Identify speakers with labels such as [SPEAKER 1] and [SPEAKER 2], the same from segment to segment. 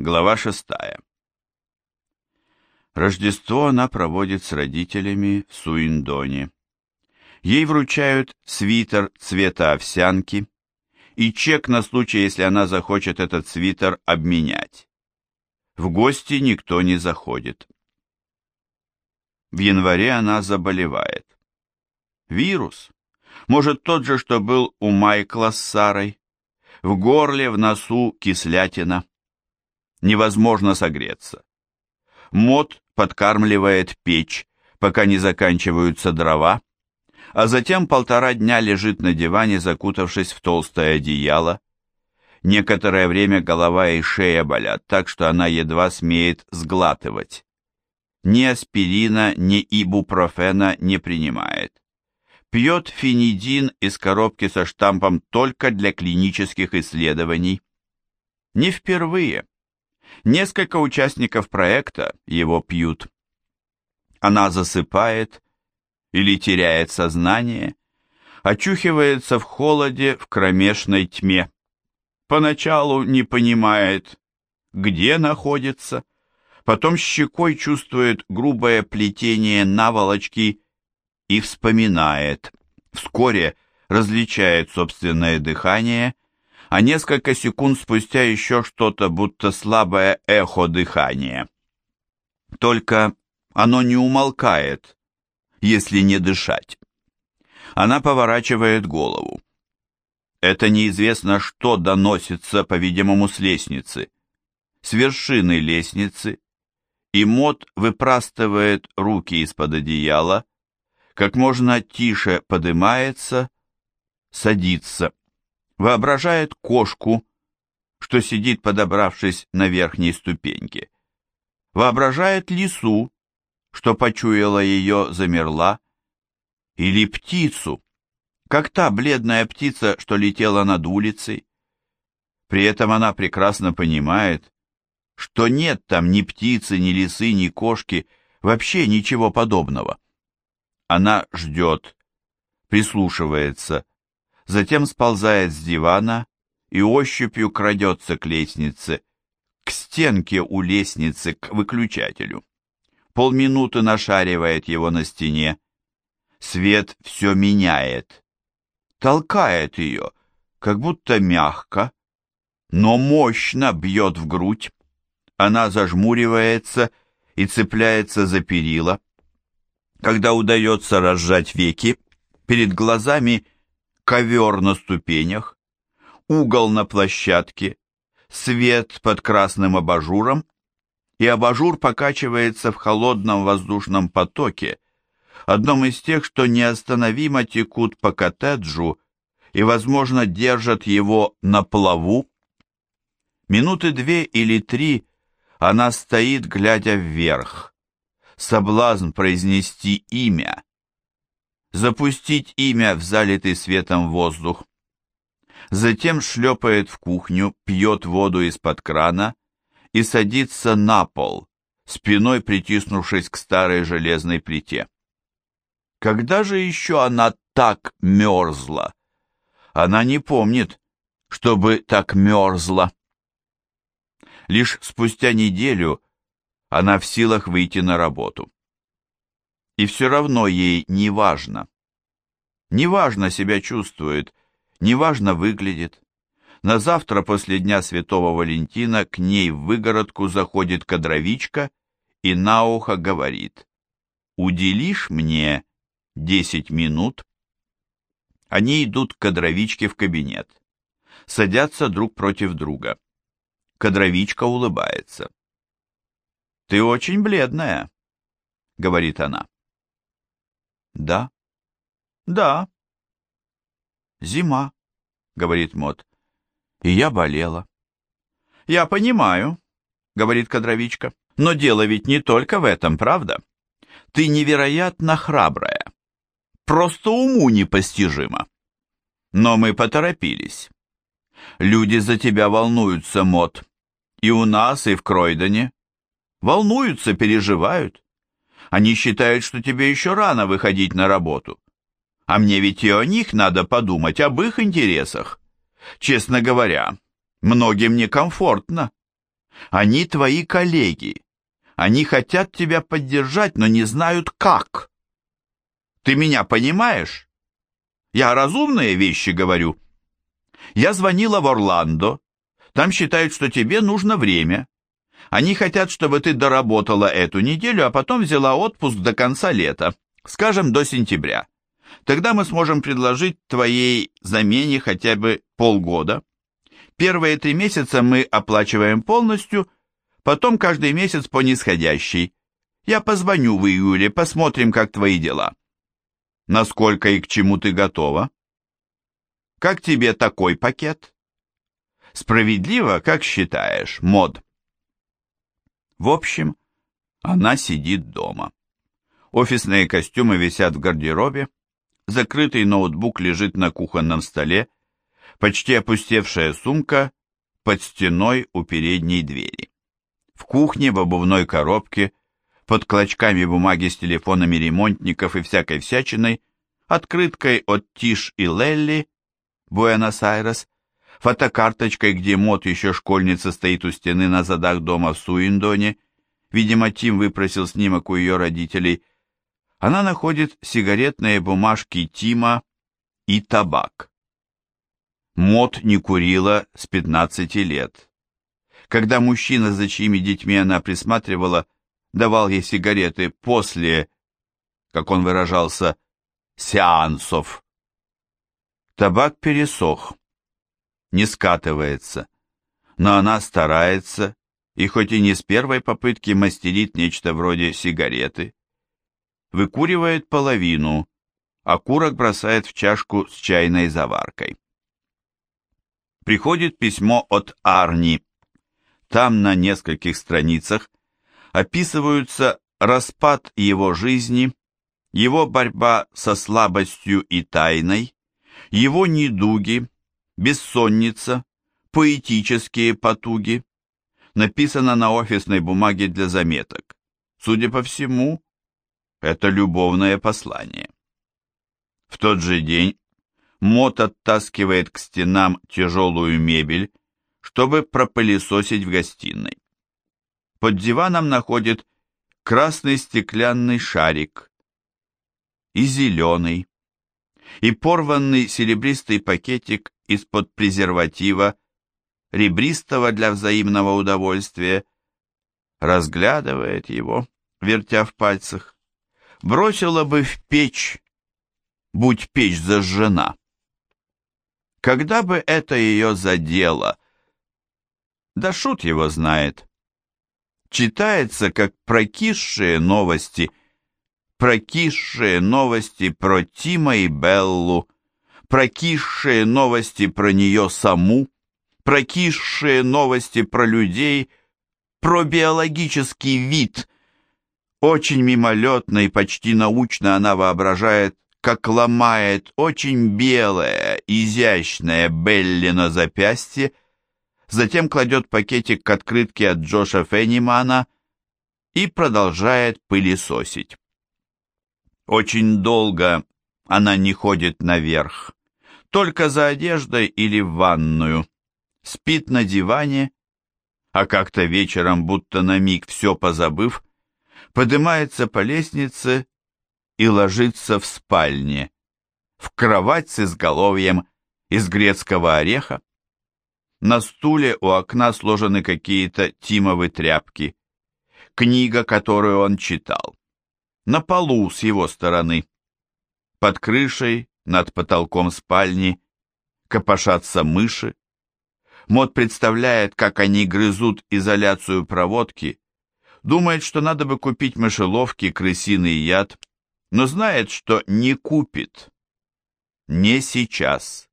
[SPEAKER 1] Глава шестая. Рождество она проводит с родителями в Суиндоне. Ей вручают свитер цвета овсянки и чек на случай, если она захочет этот свитер обменять. В гости никто не заходит. В январе она заболевает. Вирус. Может, тот же, что был у Майкла с Сарой. В горле, в носу кислятина. Невозможно согреться. Мод подкармливает печь, пока не заканчиваются дрова, а затем полтора дня лежит на диване, закутавшись в толстое одеяло. Некоторое время голова и шея болят, так что она едва смеет сглатывать. Ни аспирина, ни ибупрофена не принимает. Пьет фенидин из коробки со штампом только для клинических исследований. Не впервые. Несколько участников проекта его пьют. Она засыпает или теряет сознание, очухивается в холоде в кромешной тьме. Поначалу не понимает, где находится, потом щекой чувствует грубое плетение наволочки и вспоминает. Вскоре различает собственное дыхание а несколько секунд спустя еще что-то, будто слабое эхо дыхания. Только оно не умолкает, если не дышать. Она поворачивает голову. Это неизвестно что доносится, по-видимому, с лестницы. С вершины лестницы, и Мот выпрастывает руки из-под одеяла, как можно тише подымается, садится воображает кошку, что сидит, подобравшись на верхней ступеньке. Воображает лису, что почуяла ее, замерла, или птицу, как та бледная птица, что летела над улицей. При этом она прекрасно понимает, что нет там ни птицы, ни лисы, ни кошки, вообще ничего подобного. Она ждет, прислушивается, затем сползает с дивана и ощупью крадется к лестнице, к стенке у лестницы, к выключателю. Полминуты нашаривает его на стене. Свет все меняет. Толкает ее, как будто мягко, но мощно бьет в грудь. Она зажмуривается и цепляется за перила. Когда удается разжать веки, перед глазами ковер на ступенях, угол на площадке, свет под красным абажуром, и абажур покачивается в холодном воздушном потоке, одном из тех, что неостановимо текут по коттеджу и, возможно, держат его на плаву. Минуты две или три она стоит, глядя вверх. Соблазн произнести имя, запустить имя в залитый светом воздух. Затем шлепает в кухню, пьет воду из-под крана и садится на пол, спиной притиснувшись к старой железной плите. Когда же еще она так мерзла? Она не помнит, чтобы так мерзла. Лишь спустя неделю она в силах выйти на работу и все равно ей не важно. Не важно себя чувствует, не важно выглядит. На завтра после Дня Святого Валентина к ней в выгородку заходит кадровичка и на ухо говорит «Уделишь мне десять минут?» Они идут к кадровичке в кабинет. Садятся друг против друга. Кадровичка улыбается. «Ты очень бледная», — говорит она. Да. Да. Зима, говорит Мот. И я болела. Я понимаю, говорит кадровичка. Но дело ведь не только в этом, правда? Ты невероятно храбрая. Просто уму непостижимо. Но мы поторопились. Люди за тебя волнуются, Мот. И у нас, и в Кройдоне. Волнуются, переживают. Они считают, что тебе еще рано выходить на работу. А мне ведь и о них надо подумать, об их интересах. Честно говоря, многим некомфортно. Они твои коллеги. Они хотят тебя поддержать, но не знают как. Ты меня понимаешь? Я разумные вещи говорю. Я звонила в Орландо. Там считают, что тебе нужно время. Они хотят, чтобы ты доработала эту неделю, а потом взяла отпуск до конца лета, скажем, до сентября. Тогда мы сможем предложить твоей замене хотя бы полгода. Первые три месяца мы оплачиваем полностью, потом каждый месяц по нисходящей. Я позвоню в июле, посмотрим, как твои дела. Насколько и к чему ты готова? Как тебе такой пакет? Справедливо, как считаешь, мод? В общем, она сидит дома. Офисные костюмы висят в гардеробе, закрытый ноутбук лежит на кухонном столе, почти опустевшая сумка под стеной у передней двери. В кухне в обувной коробке, под клочками бумаги с телефонами ремонтников и всякой всячиной, открыткой от Тиш и Лелли, Буэнос-Айрес, фотокарточкой, где Мот еще школьница стоит у стены на задах дома в Суиндоне, видимо, Тим выпросил снимок у ее родителей, она находит сигаретные бумажки Тима и табак. Мот не курила с 15 лет. Когда мужчина, за чьими детьми она присматривала, давал ей сигареты после, как он выражался, сеансов. Табак пересох, не скатывается, но она старается и хоть и не с первой попытки мастерит нечто вроде сигареты. Выкуривает половину, а курок бросает в чашку с чайной заваркой приходит письмо от Арни. Там на нескольких страницах описываются распад его жизни, его борьба со слабостью и тайной, его недуги, бессонница, поэтические потуги. Написано на офисной бумаге для заметок. Судя по всему, это любовное послание. В тот же день Мот оттаскивает к стенам тяжелую мебель, чтобы пропылесосить в гостиной. Под диваном находит красный стеклянный шарик и зеленый, и порванный серебристый пакетик из-под презерватива, ребристого для взаимного удовольствия, разглядывает его, вертя в пальцах. Бросила бы в печь, будь печь зажжена. Когда бы это ее задело? Да шут его знает. Читается, как прокисшие новости, прокисшие новости про Тима и Беллу, прокисшие новости про нее саму, прокисшие новости про людей, про биологический вид. Очень мимолетно и почти научно она воображает, как ломает очень белое, изящное Белли на запястье, затем кладет пакетик к открытке от Джоша Феннимана и продолжает пылесосить. Очень долго она не ходит наверх, только за одеждой или в ванную, спит на диване, а как-то вечером, будто на миг все позабыв, поднимается по лестнице и ложится в спальне, в кровать с изголовьем из грецкого ореха. На стуле у окна сложены какие-то тимовые тряпки, книга, которую он читал. На полу с его стороны. Под крышей, над потолком спальни, копошатся мыши. Мод представляет, как они грызут изоляцию проводки, думает, что надо бы купить мышеловки, крысиный яд, но знает, что не купит. Не сейчас.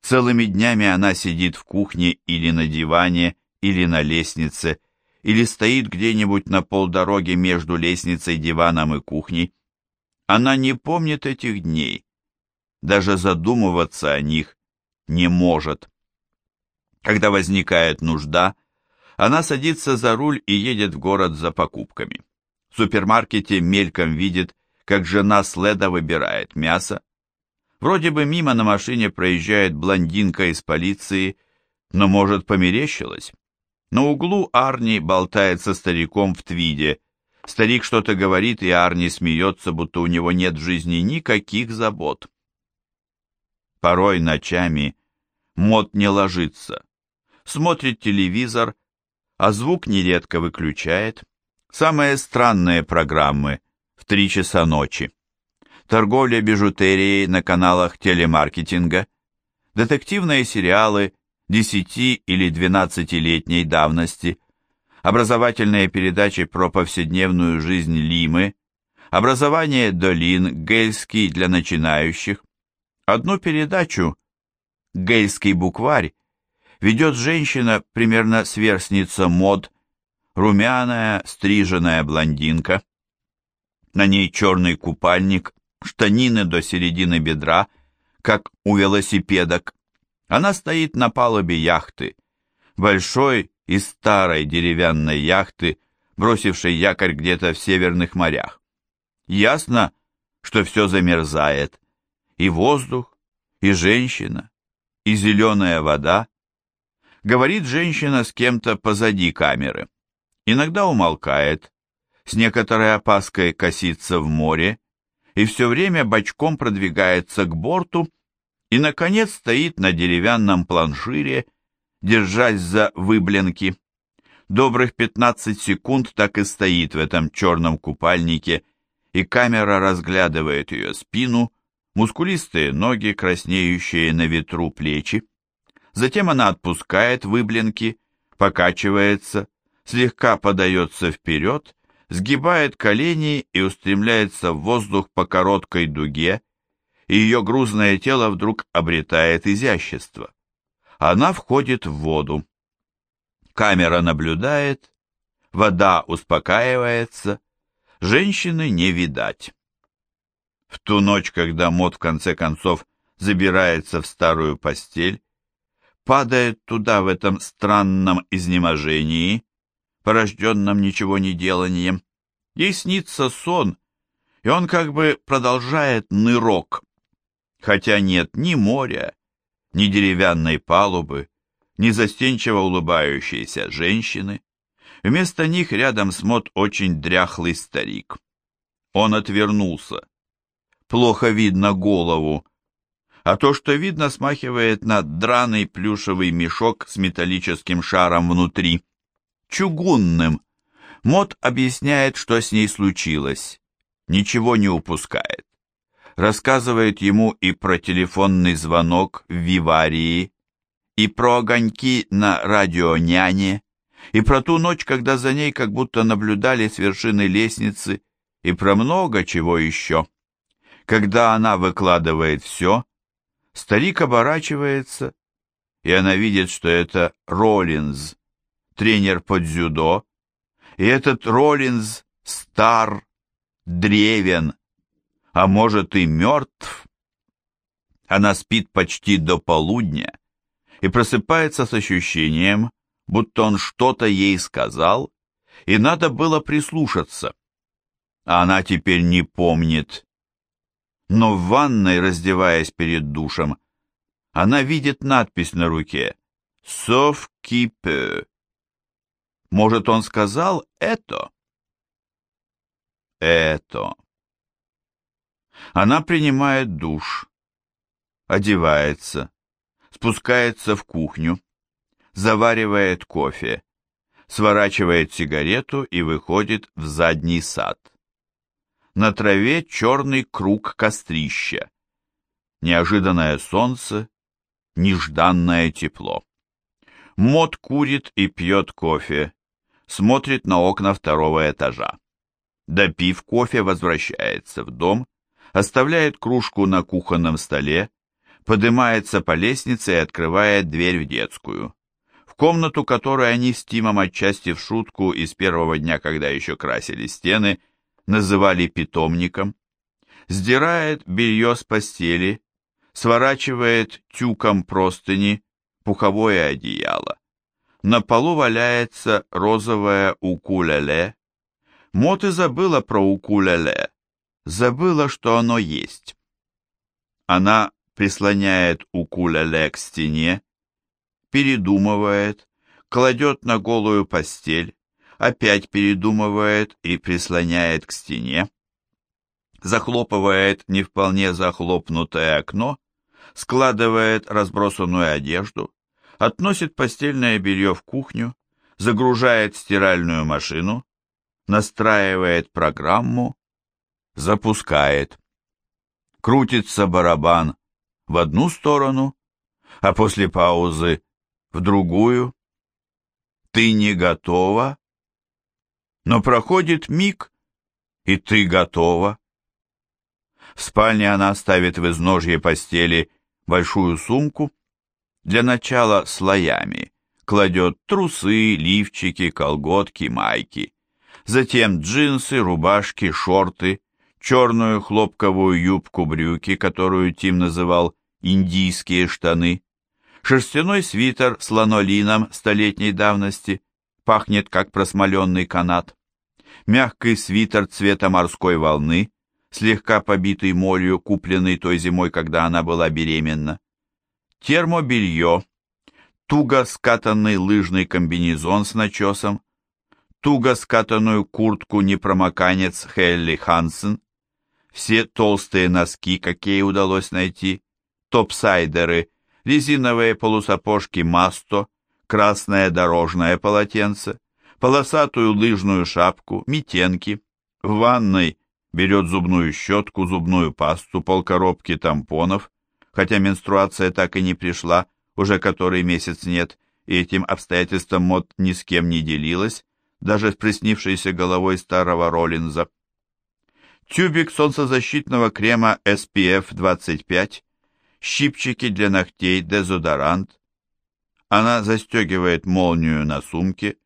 [SPEAKER 1] Целыми днями она сидит в кухне или на диване, или на лестнице, или стоит где-нибудь на полдороге между лестницей, диваном и кухней. Она не помнит этих дней, даже задумываться о них не может. Когда возникает нужда, она садится за руль и едет в город за покупками. В супермаркете мельком видит, как жена Следа выбирает мясо. Вроде бы мимо на машине проезжает блондинка из полиции, но, может, померещилась. На углу Арни болтает со стариком в твиде. Старик что-то говорит, и Арни смеется, будто у него нет в жизни никаких забот. Порой ночами Мот не ложится. Смотрит телевизор, а звук нередко выключает. Самые странные программы в три часа ночи. Торговля бижутерией на каналах телемаркетинга, детективные сериалы 10 или 12-летней давности, образовательные передачи про повседневную жизнь Лимы, образование долин, гельский для начинающих. Одну передачу, гельский букварь, ведет женщина, примерно сверстница мод, румяная, стриженная блондинка. На ней черный купальник, штанины до середины бедра, как у велосипедок. Она стоит на палубе яхты, большой и старой деревянной яхты, бросившей якорь где-то в северных морях. Ясно, что все замерзает, и воздух, и женщина, и зеленая вода. Говорит женщина с кем-то позади камеры иногда умолкает, с некоторой опаской косится в море и все время бочком продвигается к борту и, наконец, стоит на деревянном планшире, держась за выбленки. Добрых 15 секунд так и стоит в этом черном купальнике, и камера разглядывает ее спину, мускулистые ноги, краснеющие на ветру плечи. Затем она отпускает выбленки, покачивается, слегка подается вперед, сгибает колени и устремляется в воздух по короткой дуге, и ее грузное тело вдруг обретает изящество. Она входит в воду. Камера наблюдает, вода успокаивается, женщины не видать. В ту ночь, когда Мот в конце концов забирается в старую постель, падает туда в этом странном изнеможении, порожденном ничего не деланием. Ей снится сон, и он как бы продолжает нырок. Хотя нет ни моря, ни деревянной палубы, ни застенчиво улыбающейся женщины. Вместо них рядом смот очень дряхлый старик. Он отвернулся. Плохо видно голову, а то, что видно, смахивает на драный плюшевый мешок с металлическим шаром внутри чугунным. Мот объясняет, что с ней случилось. Ничего не упускает. Рассказывает ему и про телефонный звонок в Виварии, и про огоньки на радионяне, и про ту ночь, когда за ней как будто наблюдали с вершины лестницы, и про много чего еще. Когда она выкладывает все, старик оборачивается, и она видит, что это Роллинз, тренер по дзюдо, и этот Роллинз стар, древен, а может и мертв. Она спит почти до полудня и просыпается с ощущением, будто он что-то ей сказал, и надо было прислушаться. А она теперь не помнит. Но в ванной, раздеваясь перед душем, она видит надпись на руке «Sauf qui peut» Может, он сказал это? Это. Она принимает душ, одевается, спускается в кухню, заваривает кофе, сворачивает сигарету и выходит в задний сад. На траве черный круг кострища. Неожиданное солнце, нежданное тепло. Мод курит и пьет кофе, смотрит на окна второго этажа. Допив кофе, возвращается в дом, оставляет кружку на кухонном столе, поднимается по лестнице и открывает дверь в детскую. В комнату, которую они с Тимом отчасти в шутку из первого дня, когда еще красили стены, называли питомником. Сдирает белье с постели, сворачивает тюком простыни, пуховое одеяло. На полу валяется розовая укулеле. Мот и забыла про укулеле. Забыла, что оно есть. Она прислоняет укулеле к стене, передумывает, кладет на голую постель, опять передумывает и прислоняет к стене, захлопывает не вполне захлопнутое окно, складывает разбросанную одежду, относит постельное белье в кухню, загружает стиральную машину, настраивает программу, запускает. Крутится барабан в одну сторону, а после паузы в другую. Ты не готова, но проходит миг, и ты готова. В спальне она ставит в изножье постели большую сумку, для начала слоями, кладет трусы, лифчики, колготки, майки, затем джинсы, рубашки, шорты, черную хлопковую юбку-брюки, которую Тим называл «индийские штаны», шерстяной свитер с ланолином столетней давности, пахнет как просмоленный канат, мягкий свитер цвета морской волны, слегка побитый молью, купленный той зимой, когда она была беременна, термобелье, туго скатанный лыжный комбинезон с начесом, туго скатанную куртку-непромоканец Хелли Хансен, все толстые носки, какие удалось найти, топсайдеры, резиновые полусапожки Масто, красное дорожное полотенце, полосатую лыжную шапку, митенки. В ванной берет зубную щетку, зубную пасту, полкоробки тампонов, хотя менструация так и не пришла, уже который месяц нет, и этим обстоятельством Мот ни с кем не делилась, даже с приснившейся головой старого Роллинза тюбик солнцезащитного крема SPF 25, щипчики для ногтей, дезодорант. Она застегивает молнию на сумке,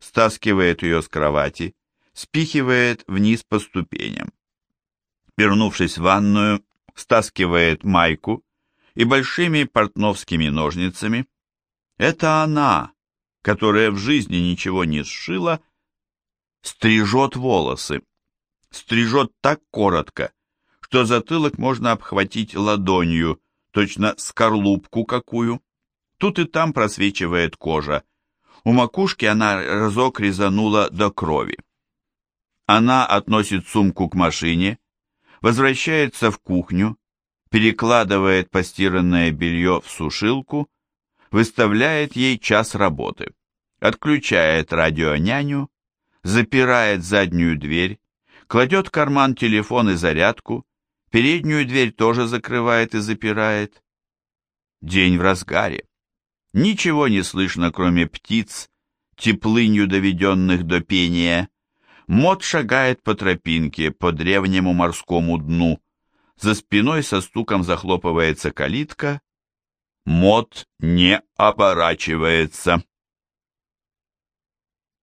[SPEAKER 1] стаскивает ее с кровати, спихивает вниз по ступеням. Вернувшись в ванную, стаскивает майку и большими портновскими ножницами. Это она, которая в жизни ничего не сшила, стрижет волосы стрижет так коротко, что затылок можно обхватить ладонью, точно скорлупку какую. Тут и там просвечивает кожа. У макушки она разок резанула до крови. Она относит сумку к машине, возвращается в кухню, перекладывает постиранное белье в сушилку, выставляет ей час работы, отключает радионяню, запирает заднюю дверь, кладет в карман телефон и зарядку, переднюю дверь тоже закрывает и запирает. День в разгаре. Ничего не слышно, кроме птиц, теплынью доведенных до пения. Мод шагает по тропинке, по древнему морскому дну. За спиной со стуком захлопывается калитка. Мод не оборачивается.